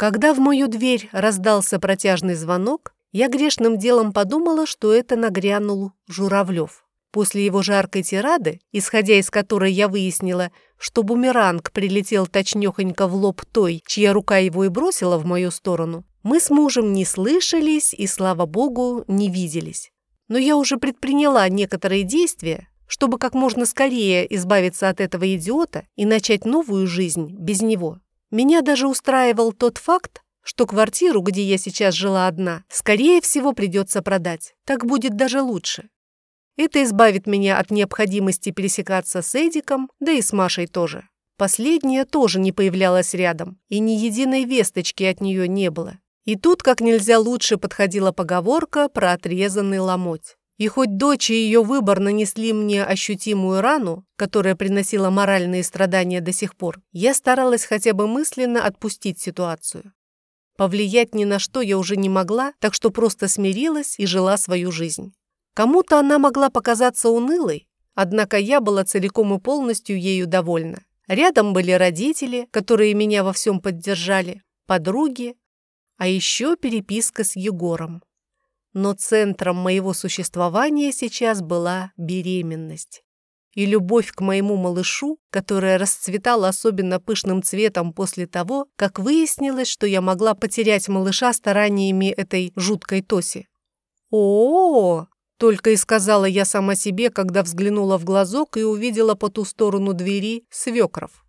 Когда в мою дверь раздался протяжный звонок, я грешным делом подумала, что это нагрянул Журавлев. После его жаркой тирады, исходя из которой я выяснила, что бумеранг прилетел точнёхонько в лоб той, чья рука его и бросила в мою сторону, мы с мужем не слышались и, слава богу, не виделись. Но я уже предприняла некоторые действия, чтобы как можно скорее избавиться от этого идиота и начать новую жизнь без него. Меня даже устраивал тот факт, что квартиру, где я сейчас жила одна, скорее всего придется продать. Так будет даже лучше. Это избавит меня от необходимости пересекаться с Эдиком, да и с Машей тоже. Последняя тоже не появлялась рядом, и ни единой весточки от нее не было. И тут как нельзя лучше подходила поговорка про отрезанный ломоть. И хоть дочь и ее выбор нанесли мне ощутимую рану, которая приносила моральные страдания до сих пор, я старалась хотя бы мысленно отпустить ситуацию. Повлиять ни на что я уже не могла, так что просто смирилась и жила свою жизнь. Кому-то она могла показаться унылой, однако я была целиком и полностью ею довольна. Рядом были родители, которые меня во всем поддержали, подруги, а еще переписка с Егором. Но центром моего существования сейчас была беременность. И любовь к моему малышу, которая расцветала особенно пышным цветом после того, как выяснилось, что я могла потерять малыша стараниями этой жуткой Тоси. о, -о, -о только и сказала я сама себе, когда взглянула в глазок и увидела по ту сторону двери свекров.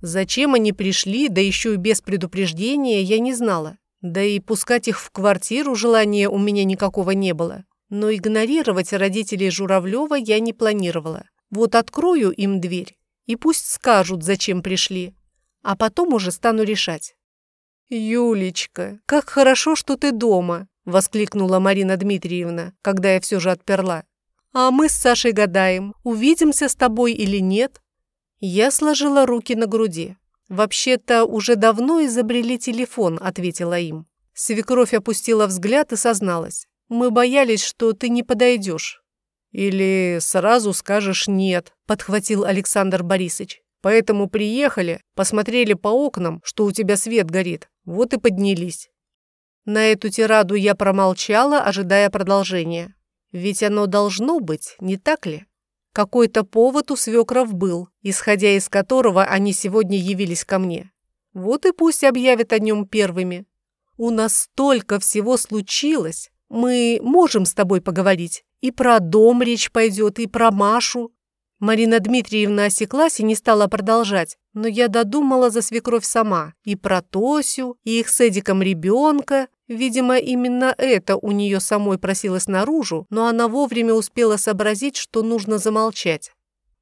Зачем они пришли, да еще и без предупреждения, я не знала. Да и пускать их в квартиру желания у меня никакого не было. Но игнорировать родителей Журавлева я не планировала. Вот открою им дверь, и пусть скажут, зачем пришли. А потом уже стану решать. «Юлечка, как хорошо, что ты дома!» – воскликнула Марина Дмитриевна, когда я все же отперла. «А мы с Сашей гадаем, увидимся с тобой или нет?» Я сложила руки на груди. «Вообще-то уже давно изобрели телефон», — ответила им. Свекровь опустила взгляд и созналась. «Мы боялись, что ты не подойдешь». «Или сразу скажешь «нет», — подхватил Александр Борисович. «Поэтому приехали, посмотрели по окнам, что у тебя свет горит, вот и поднялись». На эту тираду я промолчала, ожидая продолжения. Ведь оно должно быть, не так ли? Какой-то повод у свекров был, исходя из которого они сегодня явились ко мне. Вот и пусть объявят о нем первыми. У нас столько всего случилось. Мы можем с тобой поговорить. И про дом речь пойдет, и про Машу. Марина Дмитриевна осеклась и не стала продолжать, но я додумала за свекровь сама. И про Тосю, и их с Эдиком ребенка, Видимо, именно это у нее самой просилось наружу, но она вовремя успела сообразить, что нужно замолчать.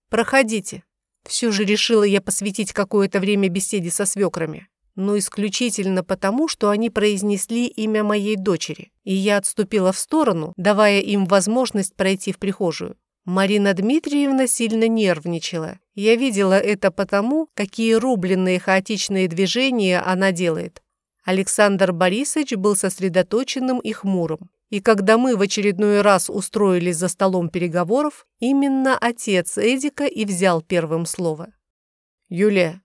«Проходите». Все же решила я посвятить какое-то время беседе со свекрами. Но исключительно потому, что они произнесли имя моей дочери, и я отступила в сторону, давая им возможность пройти в прихожую. Марина Дмитриевна сильно нервничала. Я видела это потому, какие рубленные хаотичные движения она делает. Александр Борисович был сосредоточенным и хмурым. И когда мы в очередной раз устроились за столом переговоров, именно отец Эдика и взял первым слово. «Юлия,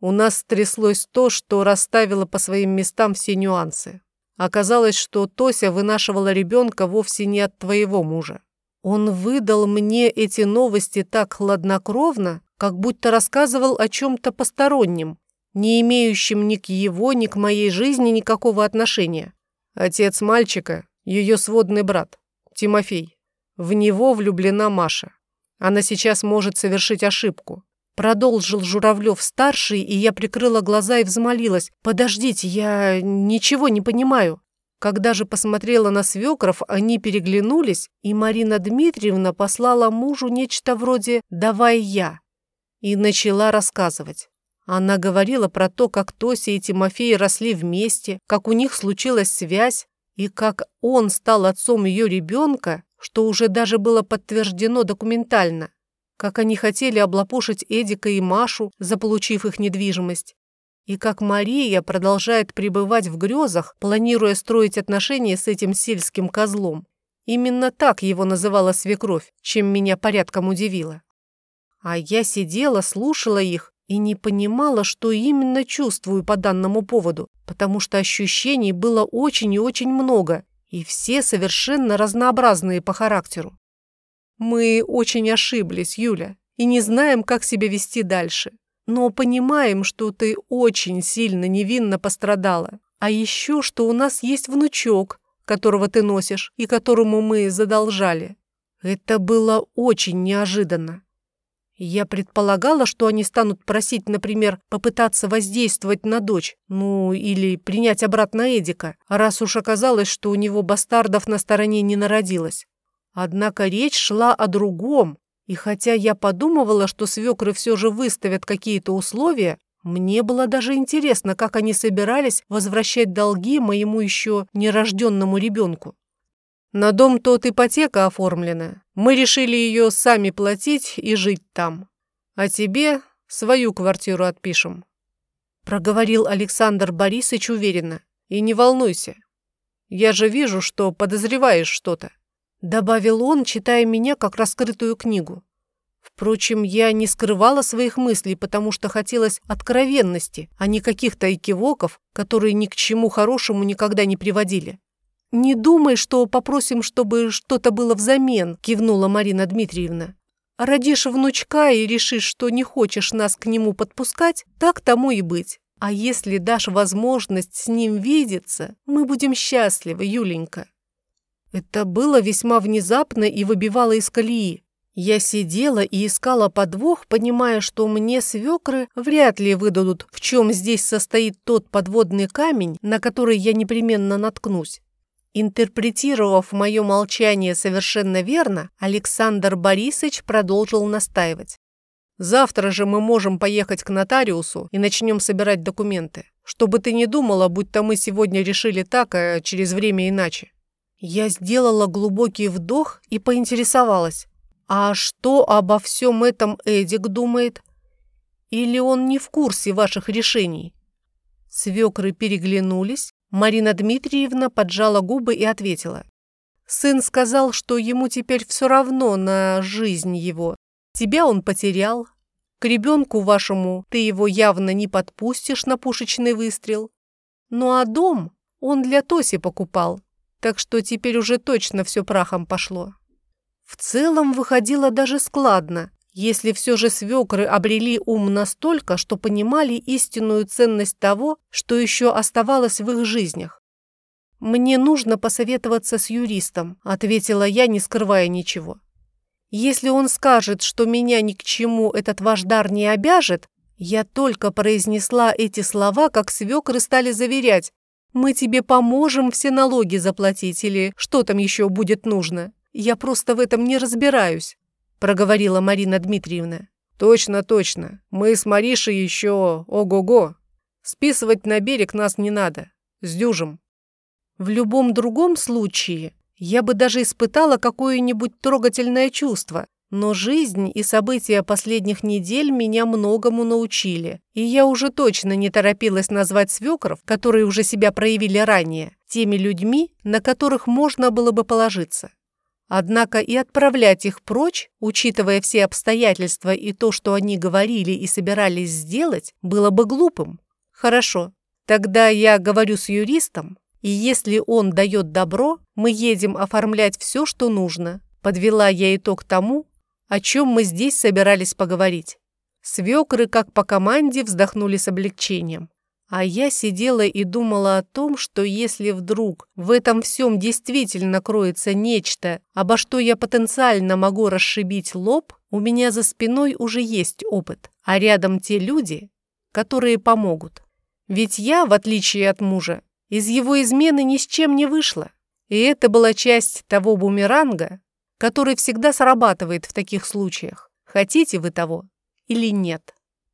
у нас стряслось то, что расставило по своим местам все нюансы. Оказалось, что Тося вынашивала ребенка вовсе не от твоего мужа. Он выдал мне эти новости так хладнокровно, как будто рассказывал о чем-то постороннем, не имеющим ни к его, ни к моей жизни никакого отношения. Отец мальчика – ее сводный брат, Тимофей. В него влюблена Маша. Она сейчас может совершить ошибку. Продолжил Журавлев-старший, и я прикрыла глаза и взмолилась. «Подождите, я ничего не понимаю». Когда же посмотрела на свекров, они переглянулись, и Марина Дмитриевна послала мужу нечто вроде «давай я» и начала рассказывать. Она говорила про то, как Тося и Тимофей росли вместе, как у них случилась связь, и как он стал отцом ее ребенка, что уже даже было подтверждено документально, как они хотели облапошить Эдика и Машу, заполучив их недвижимость, и как Мария продолжает пребывать в грезах, планируя строить отношения с этим сельским козлом. Именно так его называла свекровь, чем меня порядком удивило. А я сидела, слушала их и не понимала, что именно чувствую по данному поводу, потому что ощущений было очень и очень много, и все совершенно разнообразные по характеру. Мы очень ошиблись, Юля, и не знаем, как себя вести дальше. Но понимаем, что ты очень сильно невинно пострадала. А еще, что у нас есть внучок, которого ты носишь и которому мы задолжали. Это было очень неожиданно. Я предполагала, что они станут просить, например, попытаться воздействовать на дочь, ну, или принять обратно Эдика, раз уж оказалось, что у него бастардов на стороне не народилось. Однако речь шла о другом, и хотя я подумывала, что свекры все же выставят какие-то условия, мне было даже интересно, как они собирались возвращать долги моему еще нерожденному ребенку. На дом тот ипотека оформлена. Мы решили ее сами платить и жить там. А тебе свою квартиру отпишем. Проговорил Александр Борисович уверенно. И не волнуйся. Я же вижу, что подозреваешь что-то. Добавил он, читая меня как раскрытую книгу. Впрочем, я не скрывала своих мыслей, потому что хотелось откровенности, а не каких-то экивоков, которые ни к чему хорошему никогда не приводили. «Не думай, что попросим, чтобы что-то было взамен», – кивнула Марина Дмитриевна. «Родишь внучка и решишь, что не хочешь нас к нему подпускать, так тому и быть. А если дашь возможность с ним видеться, мы будем счастливы, Юленька». Это было весьма внезапно и выбивало из колеи. Я сидела и искала подвох, понимая, что мне свекры вряд ли выдадут, в чем здесь состоит тот подводный камень, на который я непременно наткнусь. Интерпретировав мое молчание совершенно верно, Александр Борисович продолжил настаивать. «Завтра же мы можем поехать к нотариусу и начнем собирать документы. Чтобы ты не думала, будто мы сегодня решили так, а через время иначе. Я сделала глубокий вдох и поинтересовалась. «А что обо всем этом Эдик думает? Или он не в курсе ваших решений?» Свекры переглянулись. Марина Дмитриевна поджала губы и ответила. «Сын сказал, что ему теперь все равно на жизнь его. Тебя он потерял. К ребенку вашему ты его явно не подпустишь на пушечный выстрел. Ну а дом он для Тоси покупал так что теперь уже точно все прахом пошло. В целом выходило даже складно, если все же свекры обрели ум настолько, что понимали истинную ценность того, что еще оставалось в их жизнях. «Мне нужно посоветоваться с юристом», — ответила я, не скрывая ничего. «Если он скажет, что меня ни к чему этот ваш дар не обяжет, я только произнесла эти слова, как свекры стали заверять, мы тебе поможем все налоги заплатить или что там еще будет нужно. Я просто в этом не разбираюсь», – проговорила Марина Дмитриевна. «Точно, точно. Мы с Маришей еще ого-го. Списывать на берег нас не надо. Сдюжим». В любом другом случае я бы даже испытала какое-нибудь трогательное чувство, но жизнь и события последних недель меня многому научили, и я уже точно не торопилась назвать свекров, которые уже себя проявили ранее, теми людьми, на которых можно было бы положиться. Однако и отправлять их прочь, учитывая все обстоятельства и то, что они говорили и собирались сделать, было бы глупым. Хорошо, тогда я говорю с юристом, и если он дает добро, мы едем оформлять все, что нужно. Подвела я итог тому, о чем мы здесь собирались поговорить. Свекры, как по команде, вздохнули с облегчением. А я сидела и думала о том, что если вдруг в этом всем действительно кроется нечто, обо что я потенциально могу расшибить лоб, у меня за спиной уже есть опыт, а рядом те люди, которые помогут. Ведь я, в отличие от мужа, из его измены ни с чем не вышла. И это была часть того бумеранга, который всегда срабатывает в таких случаях. Хотите вы того или нет?